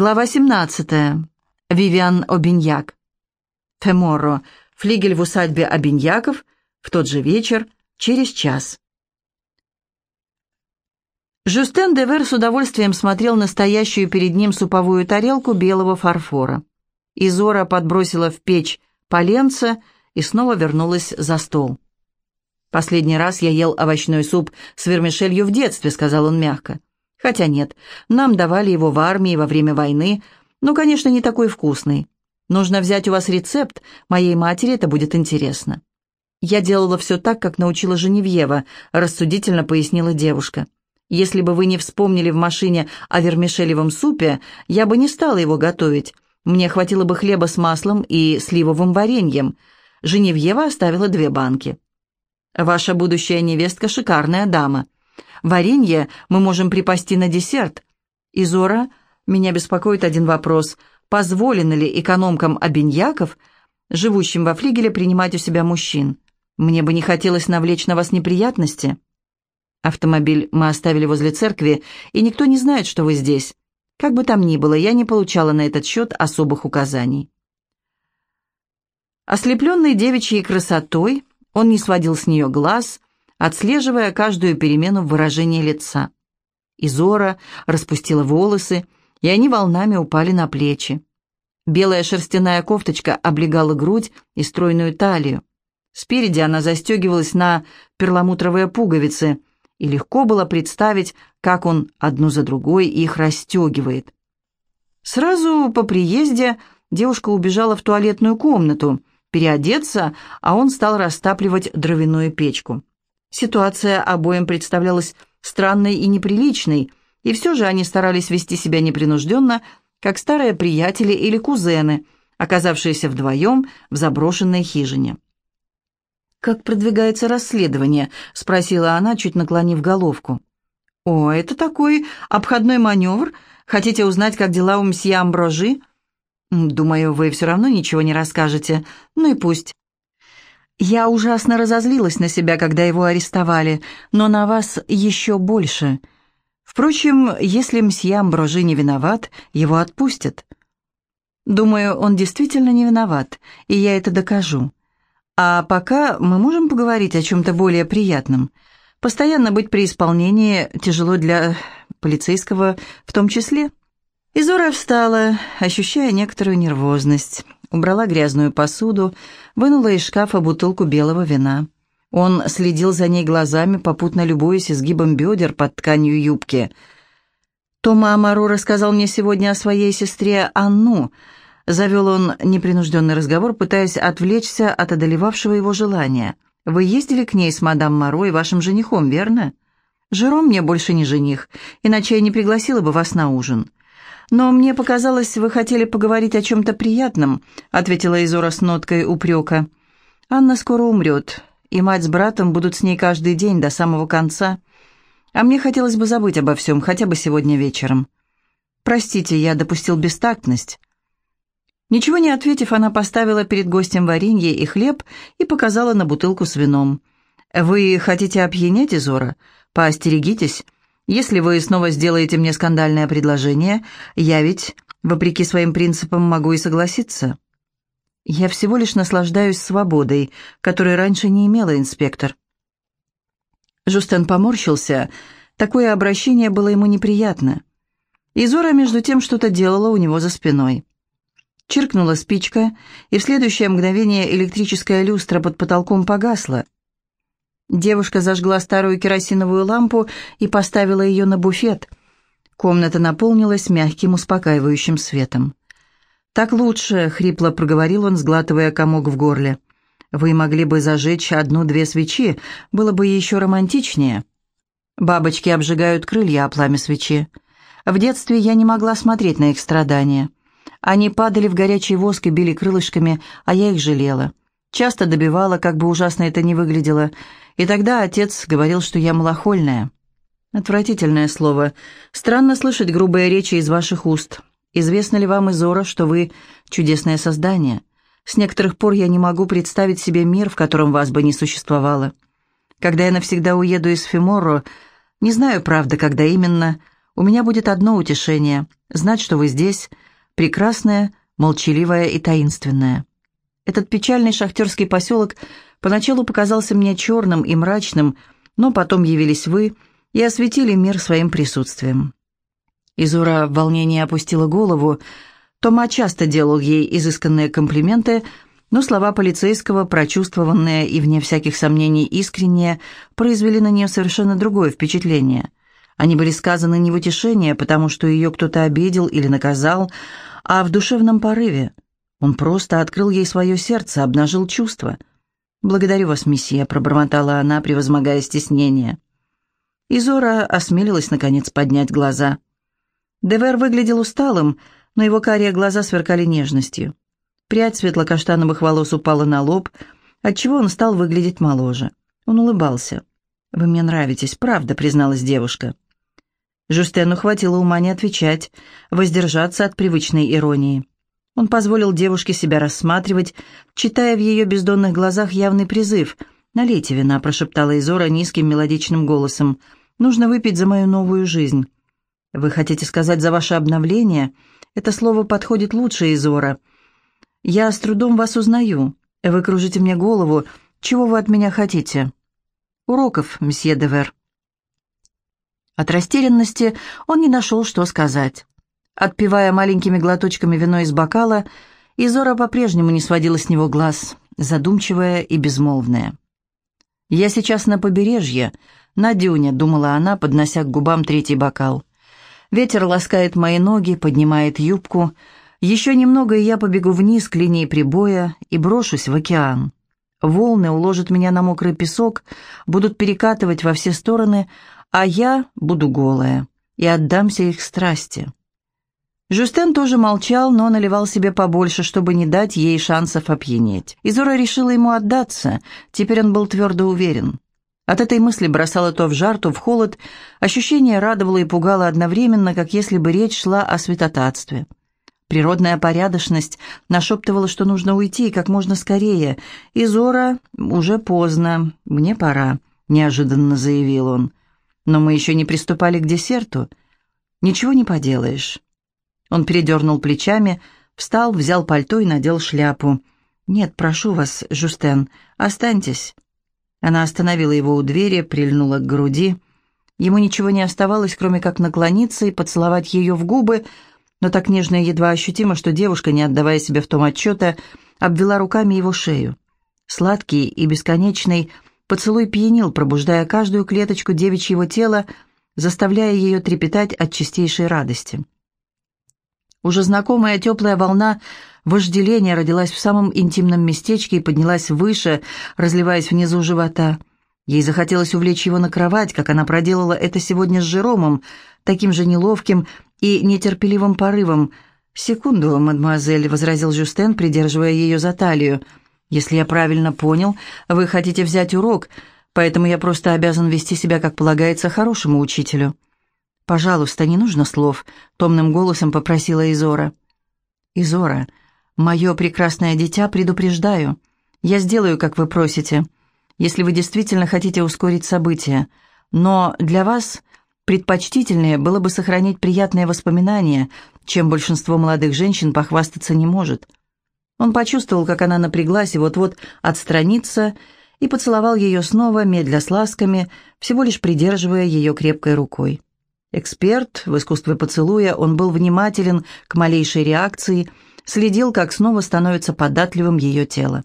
Глава 17. Вивиан Обиньяк. Феморо. Флигель в усадьбе Обиньяков. В тот же вечер. Через час. Жюстен Девер с удовольствием смотрел на стоящую перед ним суповую тарелку белого фарфора. Изора подбросила в печь поленца и снова вернулась за стол. «Последний раз я ел овощной суп с вермишелью в детстве», — сказал он мягко. «Хотя нет, нам давали его в армии во время войны, но, конечно, не такой вкусный. Нужно взять у вас рецепт, моей матери это будет интересно». «Я делала все так, как научила Женевьева», — рассудительно пояснила девушка. «Если бы вы не вспомнили в машине о вермишелевом супе, я бы не стала его готовить. Мне хватило бы хлеба с маслом и сливовым вареньем. Женевьева оставила две банки». Ваша будущая невестка шикарная дама. Варенье мы можем припасти на десерт. Изора, меня беспокоит один вопрос. Позволено ли экономкам обиньяков, живущим во флигеле, принимать у себя мужчин? Мне бы не хотелось навлечь на вас неприятности. Автомобиль мы оставили возле церкви, и никто не знает, что вы здесь. Как бы там ни было, я не получала на этот счет особых указаний. Ослепленный девичьей красотой, он не сводил с нее глаз, отслеживая каждую перемену в выражении лица. Изора распустила волосы, и они волнами упали на плечи. Белая шерстяная кофточка облегала грудь и стройную талию. Спереди она застегивалась на перламутровые пуговицы, и легко было представить, как он одну за другой их расстегивает. Сразу по приезде девушка убежала в туалетную комнату, переодеться, а он стал растапливать дровяную печку. Ситуация обоим представлялась странной и неприличной, и все же они старались вести себя непринужденно, как старые приятели или кузены, оказавшиеся вдвоем в заброшенной хижине. «Как продвигается расследование?» — спросила она, чуть наклонив головку. «О, это такой обходной маневр. Хотите узнать, как дела у мсье Амброжи?» «Думаю, вы все равно ничего не расскажете. Ну и пусть». «Я ужасно разозлилась на себя, когда его арестовали, но на вас еще больше. Впрочем, если мсье Амброжи не виноват, его отпустят». «Думаю, он действительно не виноват, и я это докажу. А пока мы можем поговорить о чем-то более приятном. Постоянно быть при исполнении тяжело для полицейского в том числе». Изора встала, ощущая некоторую нервозность, убрала грязную посуду, вынула из шкафа бутылку белого вина. Он следил за ней глазами, попутно любуясь изгибом бедер под тканью юбки. «Тома Амару рассказал мне сегодня о своей сестре Анну», — завел он непринужденный разговор, пытаясь отвлечься от одолевавшего его желания. «Вы ездили к ней с мадам Маро и вашим женихом, верно?» «Жером мне больше не жених, иначе я не пригласила бы вас на ужин». «Но мне показалось, вы хотели поговорить о чем-то приятном», ответила Изора с ноткой упрека. «Анна скоро умрет, и мать с братом будут с ней каждый день до самого конца. А мне хотелось бы забыть обо всем, хотя бы сегодня вечером. Простите, я допустил бестактность». Ничего не ответив, она поставила перед гостем варенье и хлеб и показала на бутылку с вином. «Вы хотите опьянеть, Изора? Поостерегитесь». Если вы снова сделаете мне скандальное предложение, я ведь, вопреки своим принципам, могу и согласиться. Я всего лишь наслаждаюсь свободой, которой раньше не имела инспектор. Жустен поморщился. Такое обращение было ему неприятно. Изора, между тем, что-то делала у него за спиной. Чиркнула спичка, и в следующее мгновение электрическая люстра под потолком погасла — Девушка зажгла старую керосиновую лампу и поставила ее на буфет. Комната наполнилась мягким успокаивающим светом. «Так лучше», — хрипло проговорил он, сглатывая комок в горле. «Вы могли бы зажечь одну-две свечи, было бы еще романтичнее». Бабочки обжигают крылья о пламя свечи. В детстве я не могла смотреть на их страдания. Они падали в горячий воск и били крылышками, а я их жалела. Часто добивала, как бы ужасно это ни выглядело, и тогда отец говорил, что я малохольная. Отвратительное слово. Странно слышать грубые речи из ваших уст. Известно ли вам, Изора, что вы чудесное создание? С некоторых пор я не могу представить себе мир, в котором вас бы не существовало. Когда я навсегда уеду из Фиморо, не знаю, правда, когда именно, У меня будет одно утешение — знать, что вы здесь, прекрасная, молчаливая и таинственная. Этот печальный шахтерский поселок поначалу показался мне черным и мрачным, но потом явились вы и осветили мир своим присутствием. Изура в волнении опустила голову. Тома часто делал ей изысканные комплименты, но слова полицейского, прочувствованные и, вне всяких сомнений, искренние, произвели на нее совершенно другое впечатление. Они были сказаны не в утешение, потому что ее кто-то обидел или наказал, а в душевном порыве. Он просто открыл ей свое сердце, обнажил чувства. «Благодарю вас, месье», — пробормотала она, превозмогая стеснение. Изора осмелилась, наконец, поднять глаза. Девер выглядел усталым, но его карие глаза сверкали нежностью. Прядь светло-каштановых волос упала на лоб, отчего он стал выглядеть моложе. Он улыбался. «Вы мне нравитесь, правда», — призналась девушка. Жюстену хватило ума не отвечать, воздержаться от привычной иронии. Он позволил девушке себя рассматривать, читая в ее бездонных глазах явный призыв. «Налейте вина», — прошептала Изора низким мелодичным голосом. «Нужно выпить за мою новую жизнь». «Вы хотите сказать за ваше обновление?» «Это слово подходит лучше, Изора. Я с трудом вас узнаю. Вы кружите мне голову. Чего вы от меня хотите?» «Уроков, месье Девер». От растерянности он не нашел, что сказать. Отпивая маленькими глоточками вино из бокала, Изора по-прежнему не сводила с него глаз, задумчивая и безмолвная. «Я сейчас на побережье, на дюне», — думала она, поднося к губам третий бокал. «Ветер ласкает мои ноги, поднимает юбку, еще немного, и я побегу вниз к линии прибоя и брошусь в океан. Волны уложат меня на мокрый песок, будут перекатывать во все стороны, а я буду голая и отдамся их страсти. Жюстен тоже молчал, но наливал себе побольше, чтобы не дать ей шансов опьянеть. Изора решила ему отдаться, теперь он был твердо уверен. От этой мысли бросало то в жар, то в холод, ощущение радовало и пугало одновременно, как если бы речь шла о святотатстве. Природная порядочность нашептывала, что нужно уйти как можно скорее. И Зора уже поздно, мне пора», — неожиданно заявил он. «Но мы еще не приступали к десерту. Ничего не поделаешь». Он передернул плечами, встал, взял пальто и надел шляпу. «Нет, прошу вас, Жустен, останьтесь». Она остановила его у двери, прильнула к груди. Ему ничего не оставалось, кроме как наклониться и поцеловать ее в губы, — но так нежно и едва ощутимо, что девушка, не отдавая себе в том отчета, обвела руками его шею. Сладкий и бесконечный поцелуй пьянил, пробуждая каждую клеточку девичьего тела, заставляя ее трепетать от чистейшей радости. Уже знакомая теплая волна вожделения родилась в самом интимном местечке и поднялась выше, разливаясь внизу живота. Ей захотелось увлечь его на кровать, как она проделала это сегодня с Жеромом, таким же неловким и нетерпеливым порывом. «Секунду, мадемуазель», — возразил Жюстен, придерживая ее за талию. «Если я правильно понял, вы хотите взять урок, поэтому я просто обязан вести себя, как полагается, хорошему учителю». «Пожалуйста, не нужно слов», — томным голосом попросила Изора. «Изора, мое прекрасное дитя, предупреждаю. Я сделаю, как вы просите, если вы действительно хотите ускорить события. Но для вас Предпочтительнее было бы сохранить приятные воспоминания, чем большинство молодых женщин похвастаться не может. Он почувствовал, как она напряглась и вот-вот отстранится, и поцеловал ее снова, медля с ласками, всего лишь придерживая ее крепкой рукой. Эксперт в искусстве поцелуя, он был внимателен к малейшей реакции, следил, как снова становится податливым ее тело.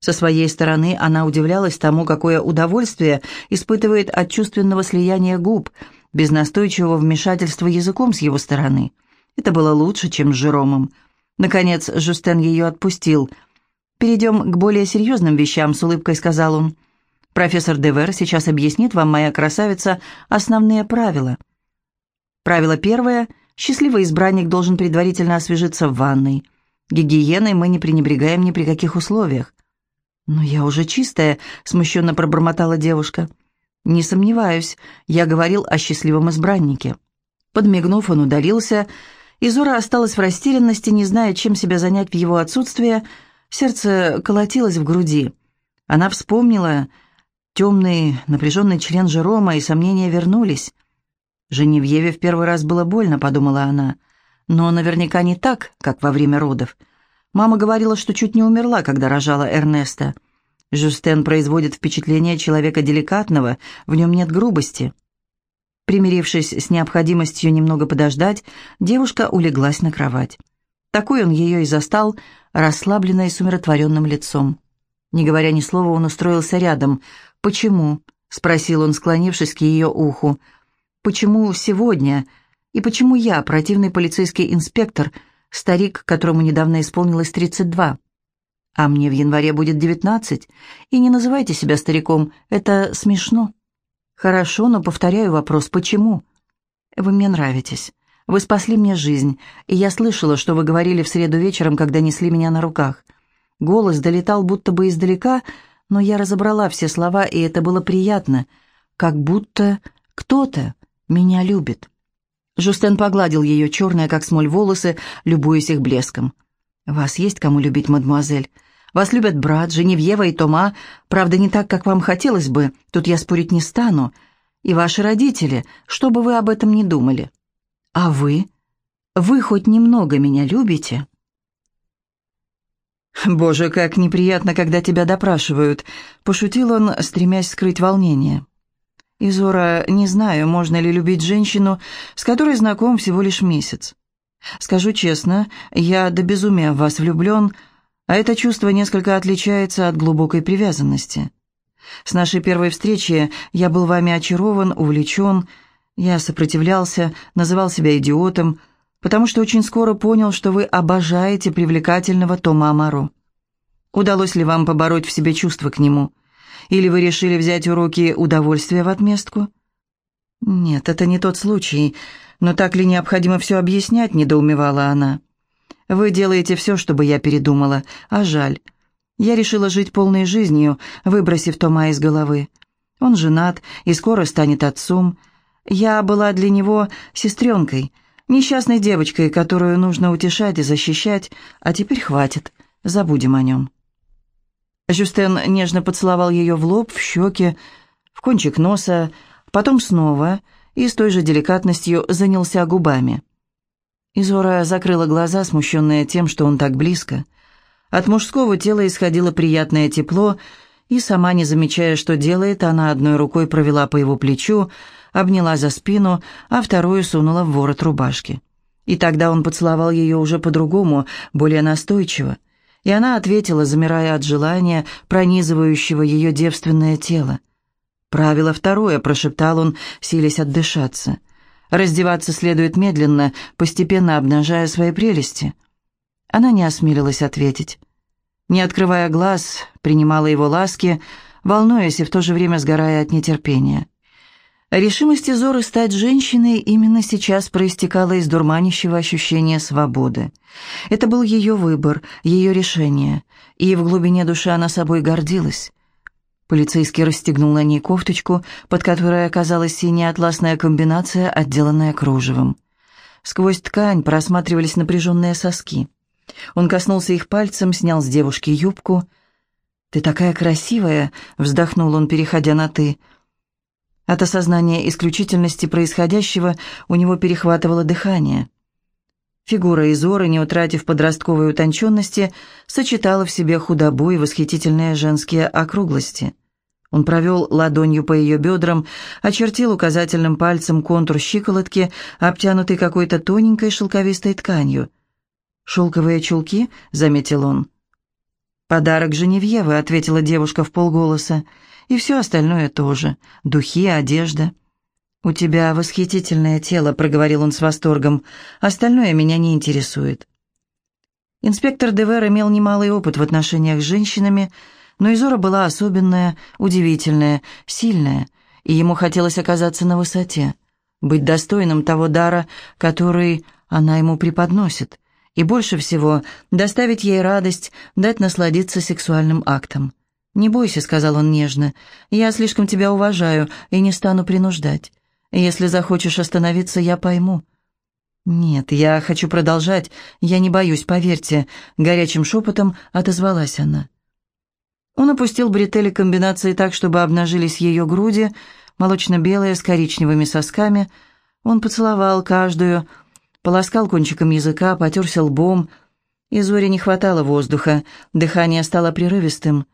Со своей стороны она удивлялась тому, какое удовольствие испытывает от чувственного слияния губ – без настойчивого вмешательства языком с его стороны. Это было лучше, чем с Жеромом. Наконец, Жустен ее отпустил. «Перейдем к более серьезным вещам», — с улыбкой сказал он. «Профессор Девер сейчас объяснит вам, моя красавица, основные правила». Правило первое. Счастливый избранник должен предварительно освежиться в ванной. Гигиеной мы не пренебрегаем ни при каких условиях. «Но я уже чистая», — смущенно пробормотала девушка. «Не сомневаюсь, я говорил о счастливом избраннике». Подмигнув, он удалился, и Зора осталась в растерянности, не зная, чем себя занять в его отсутствие. Сердце колотилось в груди. Она вспомнила темный, напряженный член Жерома, и сомнения вернулись. Женевьеве в первый раз было больно, подумала она. Но наверняка не так, как во время родов. Мама говорила, что чуть не умерла, когда рожала Эрнеста. Жюстен производит впечатление человека деликатного, в нем нет грубости. Примирившись с необходимостью немного подождать, девушка улеглась на кровать. Такой он ее и застал, расслабленной с умиротворенным лицом. Не говоря ни слова, он устроился рядом. «Почему?» — спросил он, склонившись к ее уху. «Почему сегодня? И почему я, противный полицейский инспектор, старик, которому недавно исполнилось 32? А мне в январе будет 19, и не называйте себя стариком, это смешно». «Хорошо, но повторяю вопрос, почему?» «Вы мне нравитесь. Вы спасли мне жизнь, и я слышала, что вы говорили в среду вечером, когда несли меня на руках. Голос долетал будто бы издалека, но я разобрала все слова, и это было приятно, как будто кто-то меня любит». Жустен погладил ее черные, как смоль, волосы, любуясь их блеском. «Вас есть кому любить, мадемуазель?» Вас любят брат, Женевьева и Тома, правда, не так, как вам хотелось бы, тут я спорить не стану. И ваши родители, что бы вы об этом не думали. А вы? Вы хоть немного меня любите?» «Боже, как неприятно, когда тебя допрашивают», — пошутил он, стремясь скрыть волнение. «Изора, не знаю, можно ли любить женщину, с которой знаком всего лишь месяц. Скажу честно, я до безумия в вас влюблен, — а это чувство несколько отличается от глубокой привязанности. С нашей первой встречи я был вами очарован, увлечен, я сопротивлялся, называл себя идиотом, потому что очень скоро понял, что вы обожаете привлекательного Тома Амаро. Удалось ли вам побороть в себе чувство к нему? Или вы решили взять уроки удовольствия в отместку? Нет, это не тот случай, но так ли необходимо все объяснять, недоумевала она. Вы делаете все, чтобы я передумала, а жаль. Я решила жить полной жизнью, выбросив Тома из головы. Он женат и скоро станет отцом. Я была для него сестренкой, несчастной девочкой, которую нужно утешать и защищать, а теперь хватит, забудем о нем». Жюстен нежно поцеловал ее в лоб, в щеки, в кончик носа, потом снова и с той же деликатностью занялся губами. Изора закрыла глаза, смущенная тем, что он так близко. От мужского тела исходило приятное тепло, и, сама не замечая, что делает, она одной рукой провела по его плечу, обняла за спину, а вторую сунула в ворот рубашки. И тогда он поцеловал ее уже по-другому, более настойчиво, и она ответила, замирая от желания, пронизывающего ее девственное тело. «Правило второе», — прошептал он, силясь отдышаться — Раздеваться следует медленно, постепенно обнажая свои прелести. Она не осмелилась ответить. Не открывая глаз, принимала его ласки, волнуясь и в то же время сгорая от нетерпения. Решимость Изоры стать женщиной именно сейчас проистекала из дурманящего ощущения свободы. Это был ее выбор, ее решение, и в глубине души она собой гордилась. Полицейский расстегнул на ней кофточку, под которой оказалась синяя атласная комбинация, отделанная кружевом. Сквозь ткань просматривались напряженные соски. Он коснулся их пальцем, снял с девушки юбку. «Ты такая красивая!» — вздохнул он, переходя на «ты». От осознания исключительности происходящего у него перехватывало дыхание. Фигура Изоры, не утратив подростковой утонченности, сочетала в себе худобу и восхитительные женские округлости. Он провел ладонью по ее бедрам, очертил указательным пальцем контур щиколотки, обтянутый какой-то тоненькой шелковистой тканью. «Шелковые чулки?» — заметил он. «Подарок Женевьевы», — ответила девушка в полголоса. «И все остальное тоже. Духи, одежда». «У тебя восхитительное тело», — проговорил он с восторгом. «Остальное меня не интересует». Инспектор Девер имел немалый опыт в отношениях с женщинами, но Изора была особенная, удивительная, сильная, и ему хотелось оказаться на высоте, быть достойным того дара, который она ему преподносит, и больше всего доставить ей радость, дать насладиться сексуальным актом. «Не бойся», — сказал он нежно, — «я слишком тебя уважаю и не стану принуждать. Если захочешь остановиться, я пойму». «Нет, я хочу продолжать. Я не боюсь, поверьте», — горячим шепотом отозвалась она. Он опустил бретели комбинации так, чтобы обнажились ее груди, молочно-белые с коричневыми сосками. Он поцеловал каждую, полоскал кончиком языка, потерся лбом. И Зоре не хватало воздуха, дыхание стало прерывистым.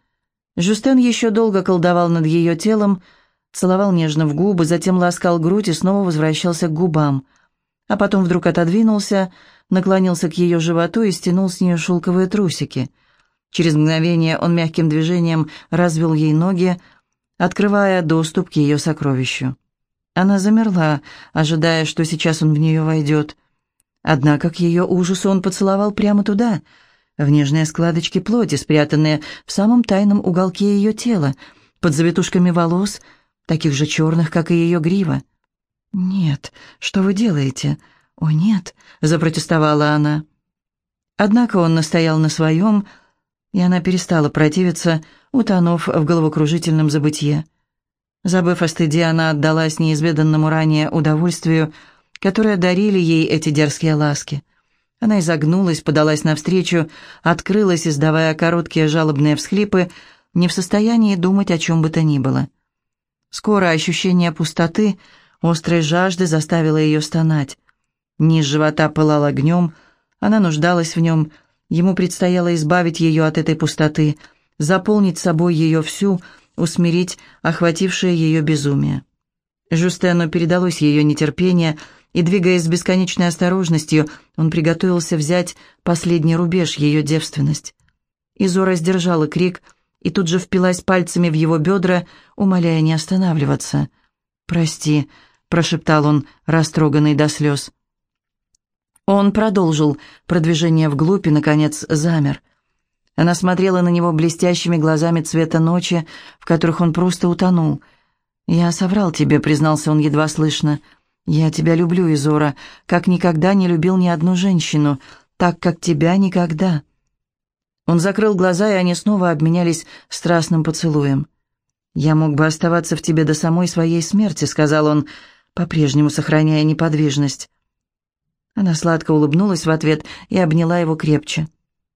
Жюстен еще долго колдовал над ее телом, целовал нежно в губы, затем ласкал грудь и снова возвращался к губам. А потом вдруг отодвинулся, наклонился к ее животу и стянул с нее шелковые трусики. Через мгновение он мягким движением развел ей ноги, открывая доступ к ее сокровищу. Она замерла, ожидая, что сейчас он в нее войдет. Однако к ее ужасу он поцеловал прямо туда, в нежные складочки плоти, спрятанные в самом тайном уголке ее тела, под завитушками волос, таких же черных, как и ее грива. «Нет, что вы делаете?» «О, нет!» — запротестовала она. Однако он настоял на своем, и она перестала противиться, утонув в головокружительном забытье. Забыв о стыде, она отдалась неизведанному ранее удовольствию, которое дарили ей эти дерзкие ласки. Она изогнулась, подалась навстречу, открылась, издавая короткие жалобные всхлипы, не в состоянии думать о чем бы то ни было. Скоро ощущение пустоты, острой жажды заставило ее стонать. Низ живота пылал огнем, она нуждалась в нем, ему предстояло избавить ее от этой пустоты, заполнить собой ее всю, усмирить охватившее ее безумие. Жустену передалось ее нетерпение, и, двигаясь с бесконечной осторожностью, он приготовился взять последний рубеж, ее девственность. Изора сдержала крик и тут же впилась пальцами в его бедра, умоляя не останавливаться. «Прости», — прошептал он, растроганный до слез. Он продолжил продвижение вглубь и, наконец, замер. Она смотрела на него блестящими глазами цвета ночи, в которых он просто утонул. «Я соврал тебе», — признался он едва слышно. «Я тебя люблю, Изора, как никогда не любил ни одну женщину, так, как тебя никогда». Он закрыл глаза, и они снова обменялись страстным поцелуем. «Я мог бы оставаться в тебе до самой своей смерти», — сказал он, по-прежнему сохраняя неподвижность. Она сладко улыбнулась в ответ и обняла его крепче.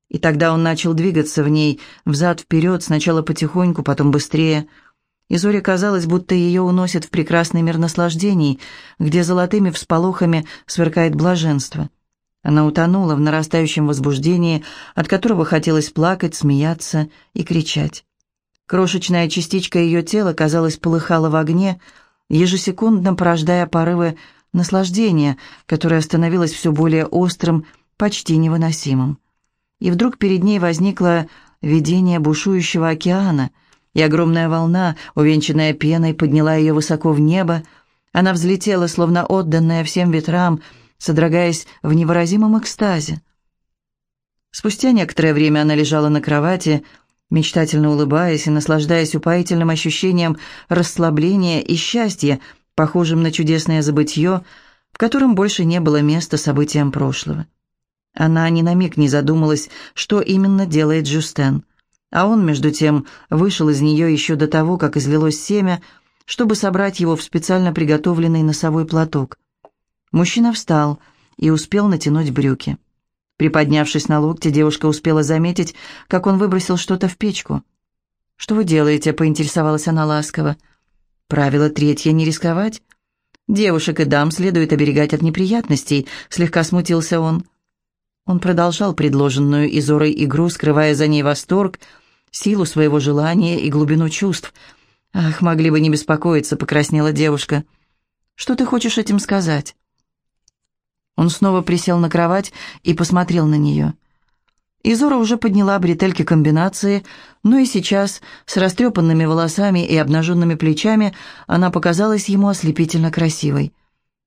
И тогда он начал двигаться в ней, взад-вперед, сначала потихоньку, потом быстрее. И Зоре казалось, будто ее уносят в прекрасный мир наслаждений, где золотыми всполохами сверкает блаженство. Она утонула в нарастающем возбуждении, от которого хотелось плакать, смеяться и кричать. Крошечная частичка ее тела, казалось, полыхала в огне, ежесекундно порождая порывы наслаждение, которое становилось все более острым, почти невыносимым. И вдруг перед ней возникло видение бушующего океана, и огромная волна, увенчанная пеной, подняла ее высоко в небо. Она взлетела, словно отданная всем ветрам, содрогаясь в невыразимом экстазе. Спустя некоторое время она лежала на кровати, мечтательно улыбаясь и наслаждаясь упоительным ощущением расслабления и счастья, похожим на чудесное забытье, в котором больше не было места событиям прошлого. Она ни на миг не задумалась, что именно делает Жюстен, а он, между тем, вышел из нее еще до того, как излилось семя, чтобы собрать его в специально приготовленный носовой платок. Мужчина встал и успел натянуть брюки. Приподнявшись на локте, девушка успела заметить, как он выбросил что-то в печку. «Что вы делаете?» — поинтересовалась она ласково. Правило третье — не рисковать. Девушек и дам следует оберегать от неприятностей, слегка смутился он. Он продолжал предложенную Изорой игру, скрывая за ней восторг, силу своего желания и глубину чувств. «Ах, могли бы не беспокоиться», — покраснела девушка. «Что ты хочешь этим сказать?» Он снова присел на кровать и посмотрел на нее. Изора уже подняла бретельки комбинации, но и сейчас, с растрепанными волосами и обнаженными плечами, она показалась ему ослепительно красивой.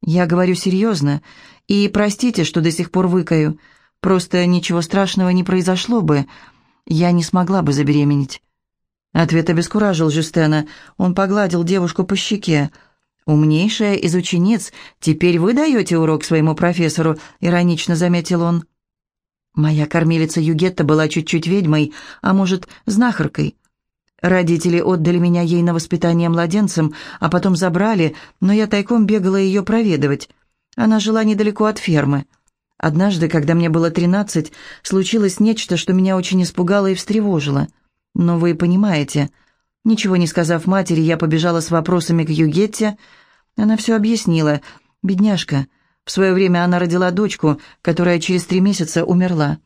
«Я говорю серьезно, и простите, что до сих пор выкаю. Просто ничего страшного не произошло бы. Я не смогла бы забеременеть». Ответ обескуражил Жюстена. Он погладил девушку по щеке. «Умнейшая из учениц, теперь вы даете урок своему профессору», — иронично заметил он. Моя кормилица Югетта была чуть-чуть ведьмой, а может, знахаркой. Родители отдали меня ей на воспитание младенцем, а потом забрали, но я тайком бегала ее проведывать. Она жила недалеко от фермы. Однажды, когда мне было тринадцать, случилось нечто, что меня очень испугало и встревожило. Но вы понимаете, ничего не сказав матери, я побежала с вопросами к Югетте. Она все объяснила. Бедняжка. В свое время она родила дочку, которая через три месяца умерла.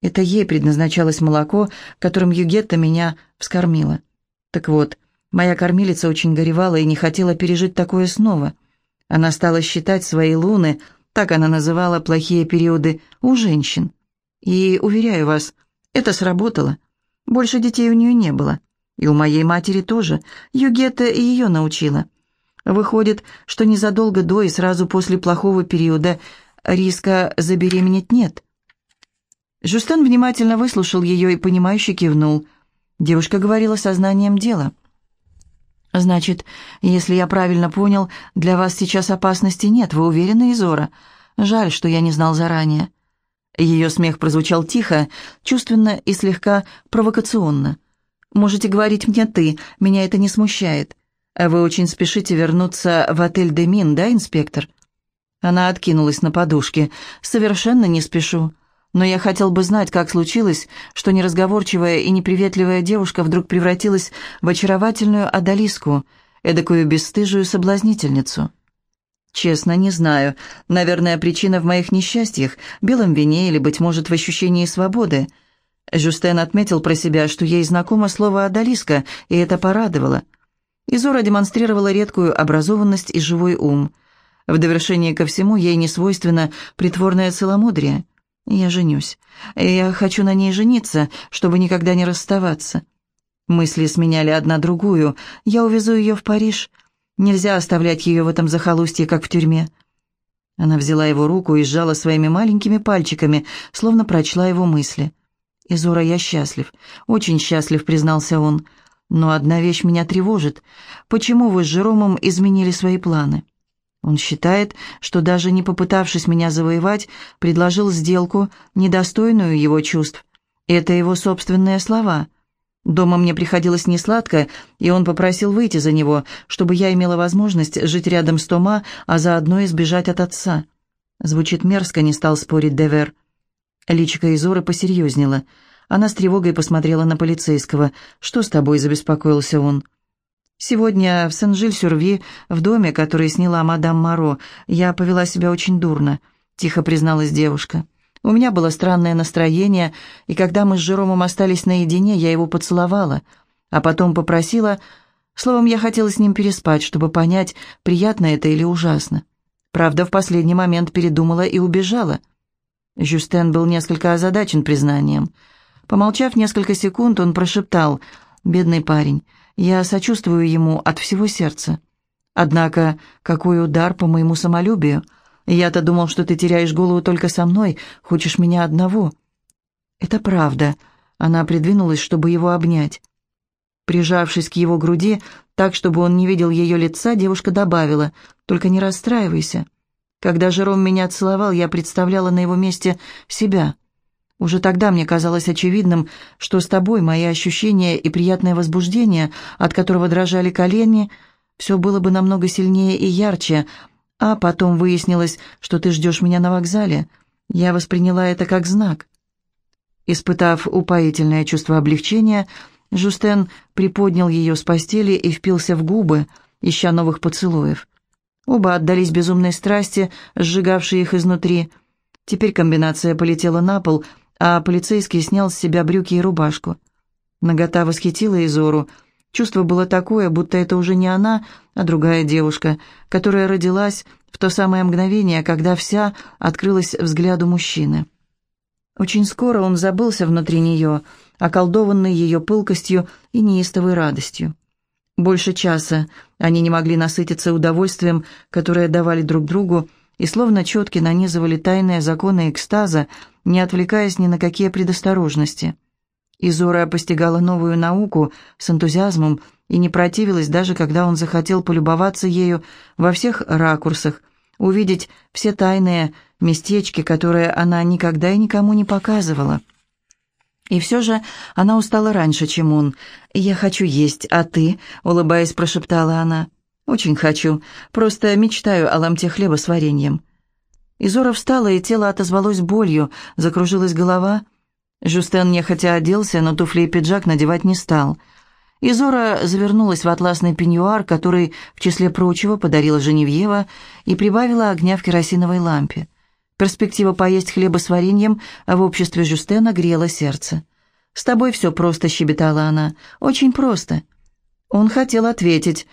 Это ей предназначалось молоко, которым Югетта меня вскормила. Так вот, моя кормилица очень горевала и не хотела пережить такое снова. Она стала считать свои луны, так она называла плохие периоды, у женщин. И, уверяю вас, это сработало. Больше детей у нее не было. И у моей матери тоже. Югетта и ее научила. Выходит, что незадолго до и сразу после плохого периода риска забеременеть нет. Жюстен внимательно выслушал ее и, понимающе кивнул. Девушка говорила сознанием дела. «Значит, если я правильно понял, для вас сейчас опасности нет, вы уверены, Изора? Жаль, что я не знал заранее». Ее смех прозвучал тихо, чувственно и слегка провокационно. «Можете говорить мне «ты», меня это не смущает. Вы очень спешите вернуться в отель «Демин», да, инспектор?» Она откинулась на подушке. «Совершенно не спешу. Но я хотел бы знать, как случилось, что неразговорчивая и неприветливая девушка вдруг превратилась в очаровательную одолиску, эдакую бесстыжую соблазнительницу. Честно, не знаю. Наверное, причина в моих несчастьях, белом вине или, быть может, в ощущении свободы. Жюстен отметил про себя, что ей знакомо слово «одолиска», и это порадовало. Изора демонстрировала редкую образованность и живой ум. В довершение ко всему ей не свойственно притворное целомудрие. Я женюсь. Я хочу на ней жениться, чтобы никогда не расставаться. Мысли сменяли одна другую. Я увезу ее в Париж. Нельзя оставлять ее в этом захолустье, как в тюрьме. Она взяла его руку и сжала своими маленькими пальчиками, словно прочла его мысли. «Изора, я счастлив, очень счастлив», — признался он. «Но одна вещь меня тревожит. Почему вы с Жеромом изменили свои планы?» Он считает, что даже не попытавшись меня завоевать, предложил сделку, недостойную его чувств. Это его собственные слова. Дома мне приходилось несладко, и он попросил выйти за него, чтобы я имела возможность жить рядом с Тома, а заодно избежать от отца. Звучит мерзко, не стал спорить Девер. Личико Изоры посерьезнела. Она с тревогой посмотрела на полицейского. «Что с тобой?» – забеспокоился он. Сегодня в Сен-Жиль-Сюрви, в доме, который сняла мадам Моро, я повела себя очень дурно», — тихо призналась девушка. «У меня было странное настроение, и когда мы с Жеромом остались наедине, я его поцеловала, а потом попросила... Словом, я хотела с ним переспать, чтобы понять, приятно это или ужасно. Правда, в последний момент передумала и убежала». Жюстен был несколько озадачен признанием. Помолчав несколько секунд, он прошептал «Бедный парень». Я сочувствую ему от всего сердца. Однако, какой удар по моему самолюбию. Я-то думал, что ты теряешь голову только со мной, хочешь меня одного. Это правда. Она придвинулась, чтобы его обнять. Прижавшись к его груди, так, чтобы он не видел ее лица, девушка добавила, «Только не расстраивайся. Когда Жером меня целовал, я представляла на его месте себя. Уже тогда мне казалось очевидным, что с тобой мои ощущения и приятное возбуждение, от которого дрожали колени, все было бы намного сильнее и ярче, а потом выяснилось, что ты ждешь меня на вокзале. Я восприняла это как знак. Испытав упоительное чувство облегчения, Жустен приподнял ее с постели и впился в губы, ища новых поцелуев. Оба отдались безумной страсти, сжигавшей их изнутри. Теперь комбинация полетела на пол — а полицейский снял с себя брюки и рубашку. Нагота восхитила Изору. Чувство было такое, будто это уже не она, а другая девушка, которая родилась в то самое мгновение, когда вся открылась взгляду мужчины. Очень скоро он забылся внутри нее, околдованный ее пылкостью и неистовой радостью. Больше часа они не могли насытиться удовольствием, которое давали друг другу, и словно четки нанизывали тайные законы экстаза, не отвлекаясь ни на какие предосторожности. Изора постигала новую науку с энтузиазмом и не противилась даже, когда он захотел полюбоваться ею во всех ракурсах, увидеть все тайные местечки, которые она никогда и никому не показывала. И все же она устала раньше, чем он. «Я хочу есть, а ты?» — улыбаясь, прошептала она. «Очень хочу. Просто мечтаю о ломте хлеба с вареньем». Изора встала, и тело отозвалось болью, закружилась голова. Жустен нехотя оделся, но туфли и пиджак надевать не стал. Изора завернулась в атласный пеньюар, который, в числе прочего, подарила Женевьева, и прибавила огня в керосиновой лампе. Перспектива поесть хлеба с вареньем в обществе Жюстена грела сердце. «С тобой все просто», — щебетала она. «Очень просто». Он хотел ответить.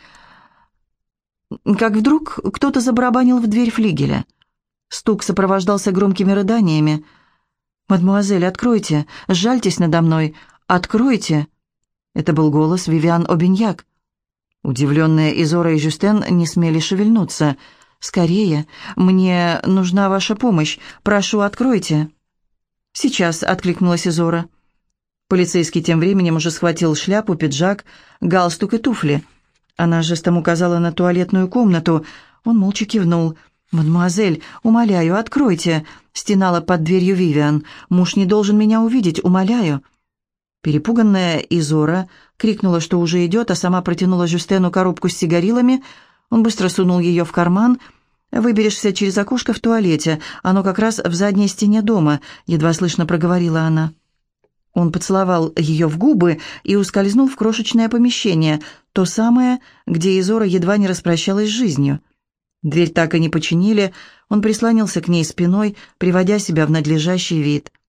Как вдруг кто-то забарабанил в дверь флигеля. Стук сопровождался громкими рыданиями. «Мадемуазель, откройте! Жальтесь надо мной! Откройте!» Это был голос Вивиан Обиньяк. Удивленные Изора и Жюстен не смели шевельнуться. «Скорее! Мне нужна ваша помощь! Прошу, откройте!» «Сейчас!» — откликнулась Изора. Полицейский тем временем уже схватил шляпу, пиджак, галстук и туфли. Она жестом указала на туалетную комнату. Он молча кивнул. «Мадемуазель, умоляю, откройте!» — стенала под дверью Вивиан. «Муж не должен меня увидеть, умоляю!» Перепуганная Изора крикнула, что уже идет, а сама протянула Жюстену коробку с сигарилами. Он быстро сунул ее в карман. «Выберешься через окошко в туалете. Оно как раз в задней стене дома», — едва слышно проговорила она. Он поцеловал ее в губы и ускользнул в крошечное помещение, то самое, где Изора едва не распрощалась с жизнью. Дверь так и не починили, он прислонился к ней спиной, приводя себя в надлежащий вид.